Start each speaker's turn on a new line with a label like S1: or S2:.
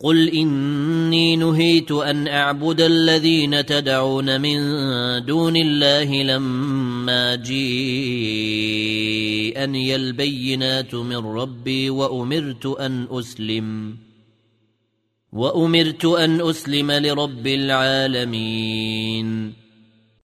S1: قل اني نهيت ان اعبد الذين تدعون من دون الله لما جيءني البينات من ربي وامرت ان اسلم وامرت ان اسلم لرب العالمين